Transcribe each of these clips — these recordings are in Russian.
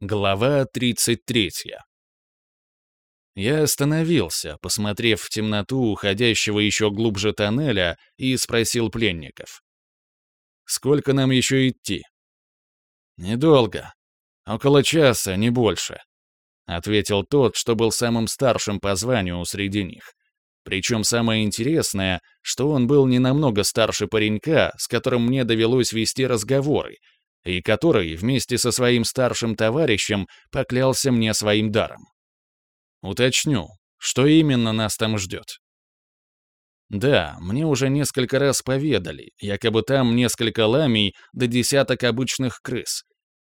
Глава 33. Я остановился, посмотрев в темноту уходящего еще глубже тоннеля, и спросил пленников. «Сколько нам еще идти?» «Недолго. Около часа, не больше», — ответил тот, что был самым старшим по званию среди них. Причем самое интересное, что он был не намного старше паренька, с которым мне довелось вести разговоры, и который вместе со своим старшим товарищем поклялся мне своим даром. Уточню, что именно нас там ждет. Да, мне уже несколько раз поведали, якобы там несколько ламий да десяток обычных крыс.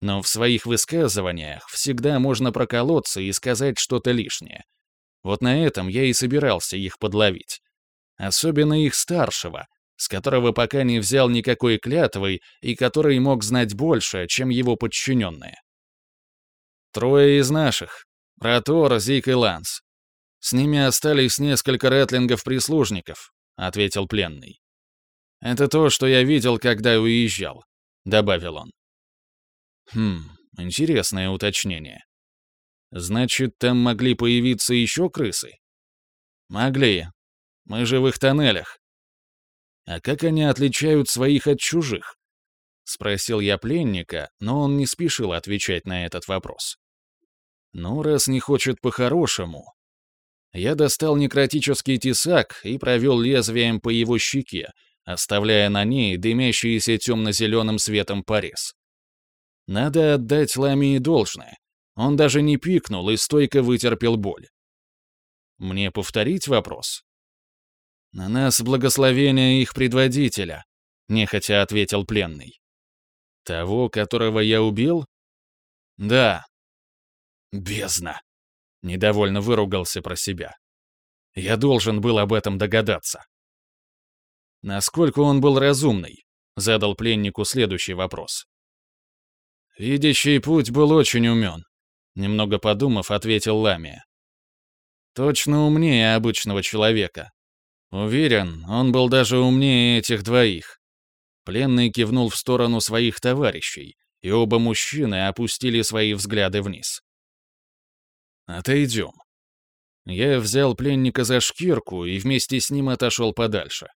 Но в своих высказываниях всегда можно проколоться и сказать что-то лишнее. Вот на этом я и собирался их подловить. Особенно их старшего, с которого пока не взял никакой клятвы и который мог знать больше, чем его подчиненные. Трое из наших. Ротор, Зик и Ланс. С ними остались несколько рэтлингов-прислужников, ответил пленный. Это то, что я видел, когда уезжал, добавил он. Хм, интересное уточнение. Значит, там могли появиться еще крысы? Могли. Мы же в их тоннелях. А как они отличают своих от чужих? Спросил я пленника, но он не спешил отвечать на этот вопрос. Ну, раз не хочет по-хорошему. Я достал некротический тесак и провел лезвием по его щеке, оставляя на ней дымящийся темно-зеленым светом порез. Надо отдать Ламии должное. Он даже не пикнул и стойко вытерпел боль. Мне повторить вопрос? «На нас благословение их предводителя», — нехотя ответил пленный. «Того, которого я убил?» «Да». «Бездна!» — недовольно выругался про себя. «Я должен был об этом догадаться». «Насколько он был разумный?» — задал пленнику следующий вопрос. «Видящий путь был очень умен», — немного подумав, ответил Ламия. «Точно умнее обычного человека. Уверен, он был даже умнее этих двоих. Пленный кивнул в сторону своих товарищей, и оба мужчины опустили свои взгляды вниз. «Отойдем». Я взял пленника за шкирку и вместе с ним отошел подальше.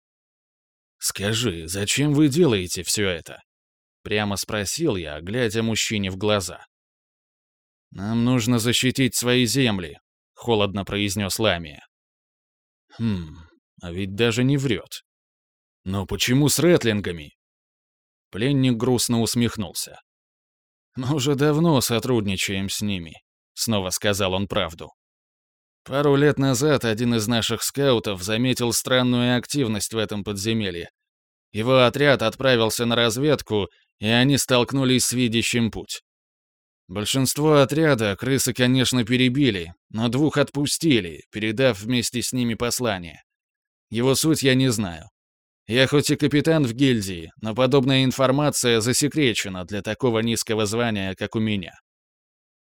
«Скажи, зачем вы делаете все это?» Прямо спросил я, глядя мужчине в глаза. «Нам нужно защитить свои земли», — холодно произнес Ламия. «Хм, а ведь даже не врет. Но почему с ретлингами? Пленник грустно усмехнулся. «Мы уже давно сотрудничаем с ними», — снова сказал он правду. Пару лет назад один из наших скаутов заметил странную активность в этом подземелье. Его отряд отправился на разведку, и они столкнулись с видящим путь. Большинство отряда крысы, конечно, перебили, но двух отпустили, передав вместе с ними послание. Его суть я не знаю. Я хоть и капитан в гильдии, но подобная информация засекречена для такого низкого звания, как у меня.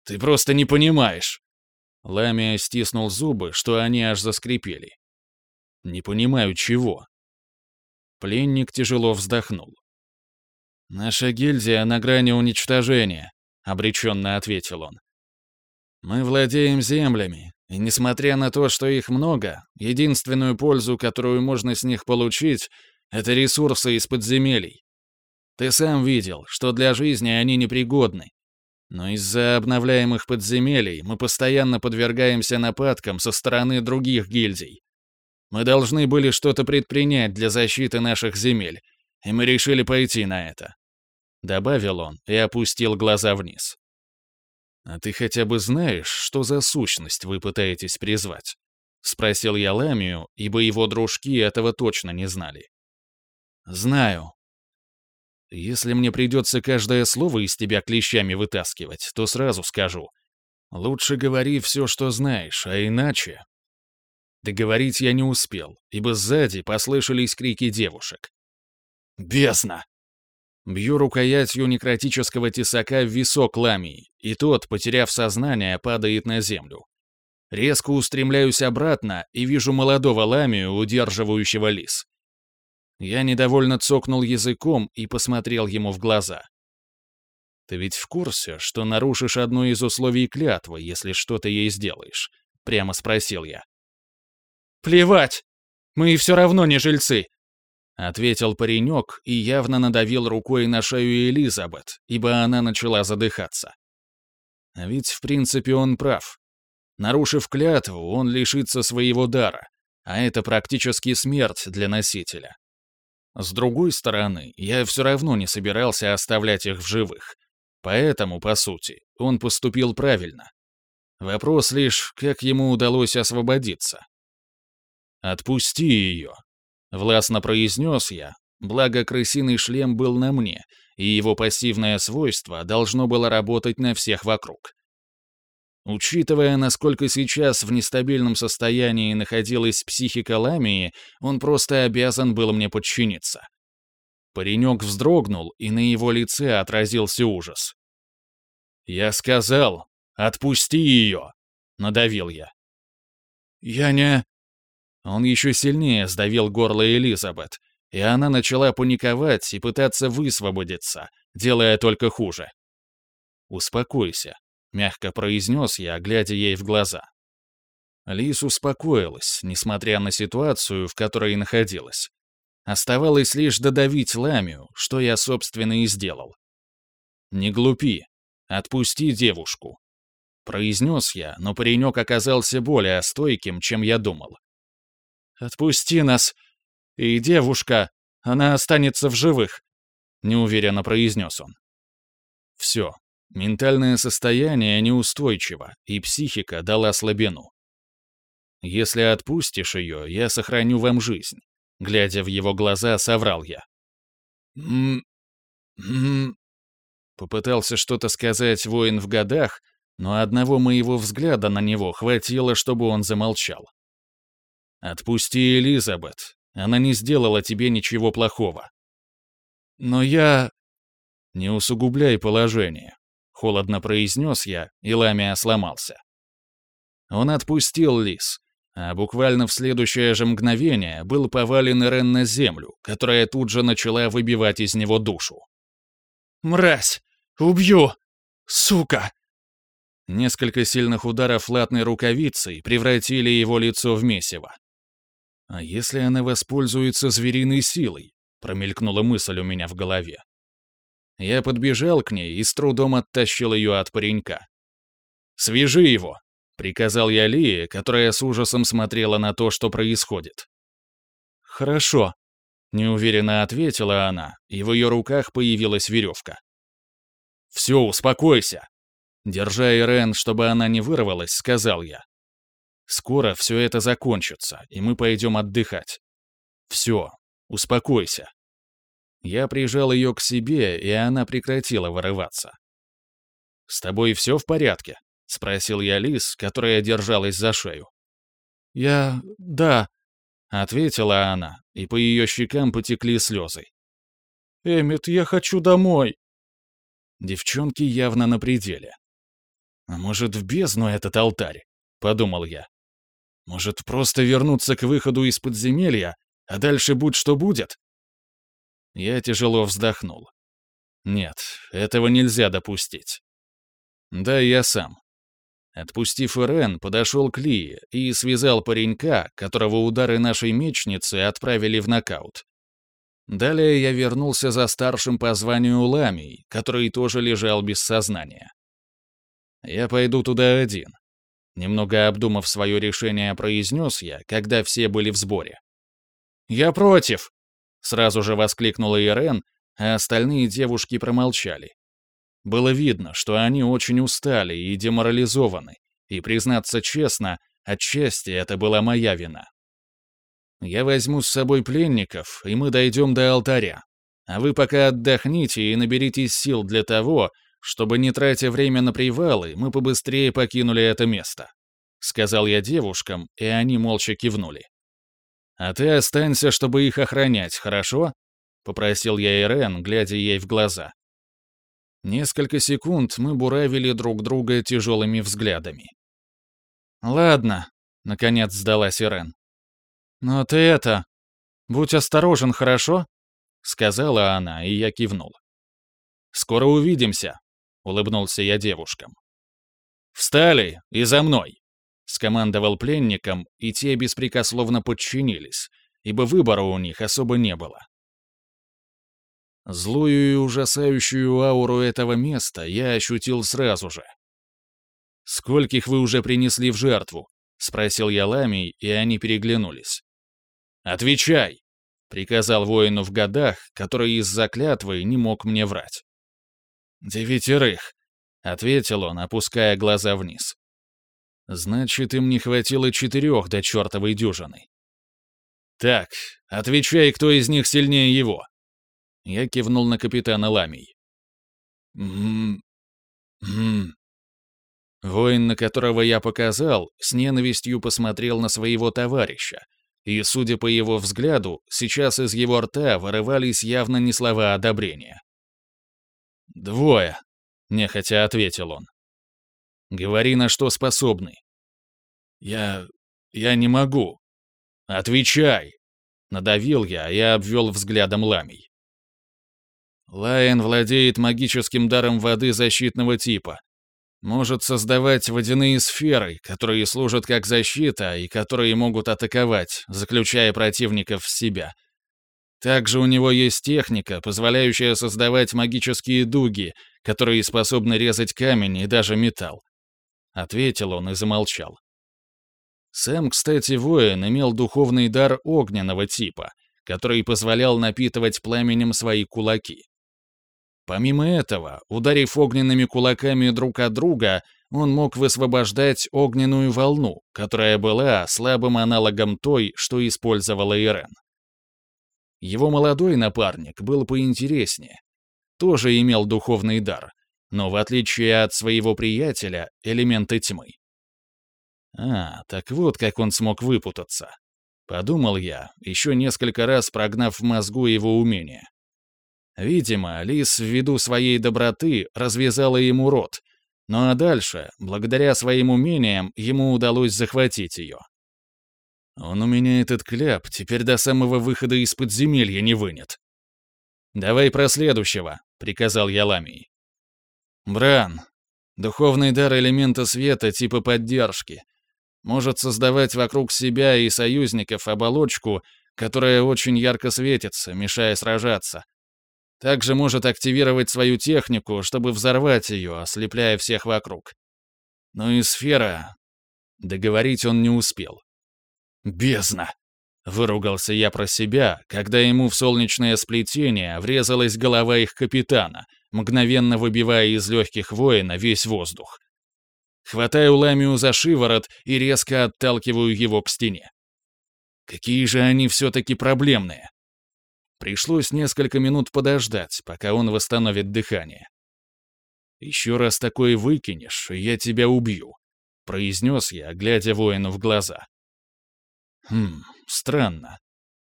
Ты просто не понимаешь. Ламия стиснул зубы, что они аж заскрипели. Не понимаю, чего. Пленник тяжело вздохнул. «Наша гильдия на грани уничтожения», — обреченно ответил он. «Мы владеем землями, и несмотря на то, что их много, единственную пользу, которую можно с них получить, это ресурсы из подземелий. Ты сам видел, что для жизни они непригодны. Но из-за обновляемых подземелий мы постоянно подвергаемся нападкам со стороны других гильдий. Мы должны были что-то предпринять для защиты наших земель, и мы решили пойти на это. Добавил он и опустил глаза вниз. «А ты хотя бы знаешь, что за сущность вы пытаетесь призвать?» — спросил я Ламию, ибо его дружки этого точно не знали. «Знаю. Если мне придется каждое слово из тебя клещами вытаскивать, то сразу скажу. Лучше говори все, что знаешь, а иначе...» Договорить я не успел, ибо сзади послышались крики девушек. «Бесно!» Бью рукоятью некротического тесака в висок ламии, и тот, потеряв сознание, падает на землю. Резко устремляюсь обратно и вижу молодого ламию, удерживающего лис. Я недовольно цокнул языком и посмотрел ему в глаза. Ты ведь в курсе, что нарушишь одно из условий клятвы, если что-то ей сделаешь?» — прямо спросил я. «Плевать! Мы все равно не жильцы!» — ответил паренек и явно надавил рукой на шею Элизабет, ибо она начала задыхаться. А ведь, в принципе, он прав. Нарушив клятву, он лишится своего дара, а это практически смерть для носителя. С другой стороны, я все равно не собирался оставлять их в живых. Поэтому, по сути, он поступил правильно. Вопрос лишь, как ему удалось освободиться. «Отпусти ее», — властно произнес я, благо крысиный шлем был на мне, и его пассивное свойство должно было работать на всех вокруг. Учитывая, насколько сейчас в нестабильном состоянии находилась психика Ламии, он просто обязан был мне подчиниться. Паренек вздрогнул, и на его лице отразился ужас. «Я сказал, отпусти ее!» — надавил я. «Я не...» Он еще сильнее сдавил горло Элизабет, и она начала паниковать и пытаться высвободиться, делая только хуже. «Успокойся», — мягко произнес я, глядя ей в глаза. Лис успокоилась, несмотря на ситуацию, в которой находилась. Оставалось лишь додавить ламию, что я, собственно, и сделал. «Не глупи. Отпусти девушку», — произнес я, но паренек оказался более стойким, чем я думал. «Отпусти нас. И девушка, она останется в живых», — неуверенно произнес он. «Все, Ментальное состояние неустойчиво, и психика дала слабину. Если отпустишь ее, я сохраню вам жизнь. Глядя в его глаза, соврал я. м м Попытался что-то сказать воин в годах, но одного моего взгляда на него хватило, чтобы он замолчал. «Отпусти Элизабет. Она не сделала тебе ничего плохого». «Но я...» «Не усугубляй положение. Холодно произнес я, и ламия сломался. Он отпустил лис, а буквально в следующее же мгновение был повален Рен на землю, которая тут же начала выбивать из него душу. «Мразь! Убью! Сука!» Несколько сильных ударов латной рукавицей превратили его лицо в месиво. «А если она воспользуется звериной силой?» — промелькнула мысль у меня в голове. Я подбежал к ней и с трудом оттащил ее от паренька. «Свяжи его!» — приказал я Лии, которая с ужасом смотрела на то, что происходит. «Хорошо», — неуверенно ответила она, и в ее руках появилась веревка. «Все, успокойся!» Держа Ирен, чтобы она не вырвалась, сказал я. «Скоро все это закончится, и мы пойдем отдыхать. Все, успокойся». Я прижал ее к себе, и она прекратила вырываться. «С тобой все в порядке?» — спросил я Лис, которая держалась за шею. «Я... да», — ответила она, и по ее щекам потекли слезы. «Эммит, я хочу домой!» Девчонки явно на пределе. «А может, в бездну этот алтарь?» — подумал я. «Может, просто вернуться к выходу из подземелья, а дальше будь что будет?» Я тяжело вздохнул. Нет, этого нельзя допустить. Да, я сам. Отпустив Ирен, подошел к Лии и связал паренька, которого удары нашей мечницы отправили в нокаут. Далее я вернулся за старшим по званию Ламий, который тоже лежал без сознания. Я пойду туда один. Немного обдумав свое решение, произнес я, когда все были в сборе. «Я против!» Сразу же воскликнула Ирен, а остальные девушки промолчали. Было видно, что они очень устали и деморализованы, и, признаться честно, отчасти это была моя вина. Я возьму с собой пленников, и мы дойдем до алтаря. А вы пока отдохните и наберитесь сил для того, чтобы, не тратя время на привалы, мы побыстрее покинули это место», — сказал я девушкам, и они молча кивнули. «А ты останься, чтобы их охранять, хорошо?» — попросил я Ирен, глядя ей в глаза. Несколько секунд мы буравили друг друга тяжелыми взглядами. «Ладно», — наконец сдалась Ирен. «Но ты это... Будь осторожен, хорошо?» — сказала она, и я кивнул. «Скоро увидимся», улыбнулся я девушкам. «Встали и за мной!» — скомандовал пленникам, и те беспрекословно подчинились, ибо выбора у них особо не было. Злую и ужасающую ауру этого места я ощутил сразу же. «Скольких вы уже принесли в жертву?» — спросил я Ламий, и они переглянулись. «Отвечай!» — приказал воину в годах, который из-за клятвы не мог мне врать. «Девятерых», — ответил он, опуская глаза вниз. «Значит, им не хватило четырех до чертовой дюжины». «Так, отвечай, кто из них сильнее его?» Я кивнул на капитана Ламий. «М-м-м...» Воин, на которого я показал, с ненавистью посмотрел на своего товарища, и, судя по его взгляду, сейчас из его рта вырывались явно не слова одобрения. «Двое», — нехотя ответил он. «Говори, на что способны». «Я... я не могу». «Отвечай!» — надавил я и обвел взглядом ламий. Лайен владеет магическим даром воды защитного типа. Может создавать водяные сферы, которые служат как защита и которые могут атаковать, заключая противников в себя. Также у него есть техника, позволяющая создавать магические дуги, которые способны резать камень и даже металл. Ответил он и замолчал. Сэм, кстати, воин, имел духовный дар огненного типа, который позволял напитывать пламенем свои кулаки. Помимо этого, ударив огненными кулаками друг от друга, он мог высвобождать огненную волну, которая была слабым аналогом той, что использовала Ирен. Его молодой напарник был поинтереснее. Тоже имел духовный дар, но в отличие от своего приятеля, элементы тьмы. А, так вот как он смог выпутаться. Подумал я, еще несколько раз прогнав в мозгу его умения. Видимо, лис ввиду своей доброты развязала ему рот, ну а дальше, благодаря своим умениям, ему удалось захватить ее. Он у меня этот кляп теперь до самого выхода из подземелья не вынет. «Давай про следующего», — приказал я Ламии. «Бран. Духовный дар элемента света типа поддержки. Может создавать вокруг себя и союзников оболочку, которая очень ярко светится, мешая сражаться, также может активировать свою технику, чтобы взорвать ее, ослепляя всех вокруг. Но и сфера... Договорить он не успел. «Бездна!» — выругался я про себя, когда ему в солнечное сплетение врезалась голова их капитана, мгновенно выбивая из легких воина весь воздух. Хватаю Ламию за шиворот и резко отталкиваю его к стене. Какие же они все-таки проблемные. Пришлось несколько минут подождать, пока он восстановит дыхание. «Еще раз такое выкинешь, и я тебя убью», — произнес я, глядя воину в глаза. «Хм, странно.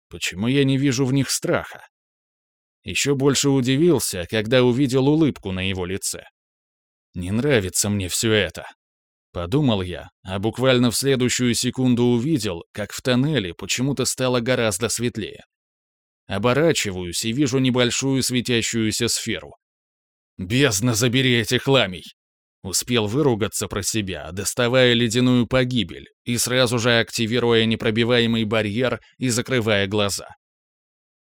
Почему я не вижу в них страха?» Еще больше удивился, когда увидел улыбку на его лице. «Не нравится мне все это», — подумал я, а буквально в следующую секунду увидел, как в тоннеле почему-то стало гораздо светлее. Оборачиваюсь и вижу небольшую светящуюся сферу. «Бездна, забери этих ламий!» Успел выругаться про себя, доставая ледяную погибель и сразу же активируя непробиваемый барьер и закрывая глаза.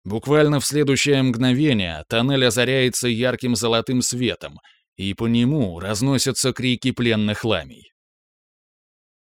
Буквально в следующее мгновение тоннель озаряется ярким золотым светом, и по нему разносятся крики пленных ламий.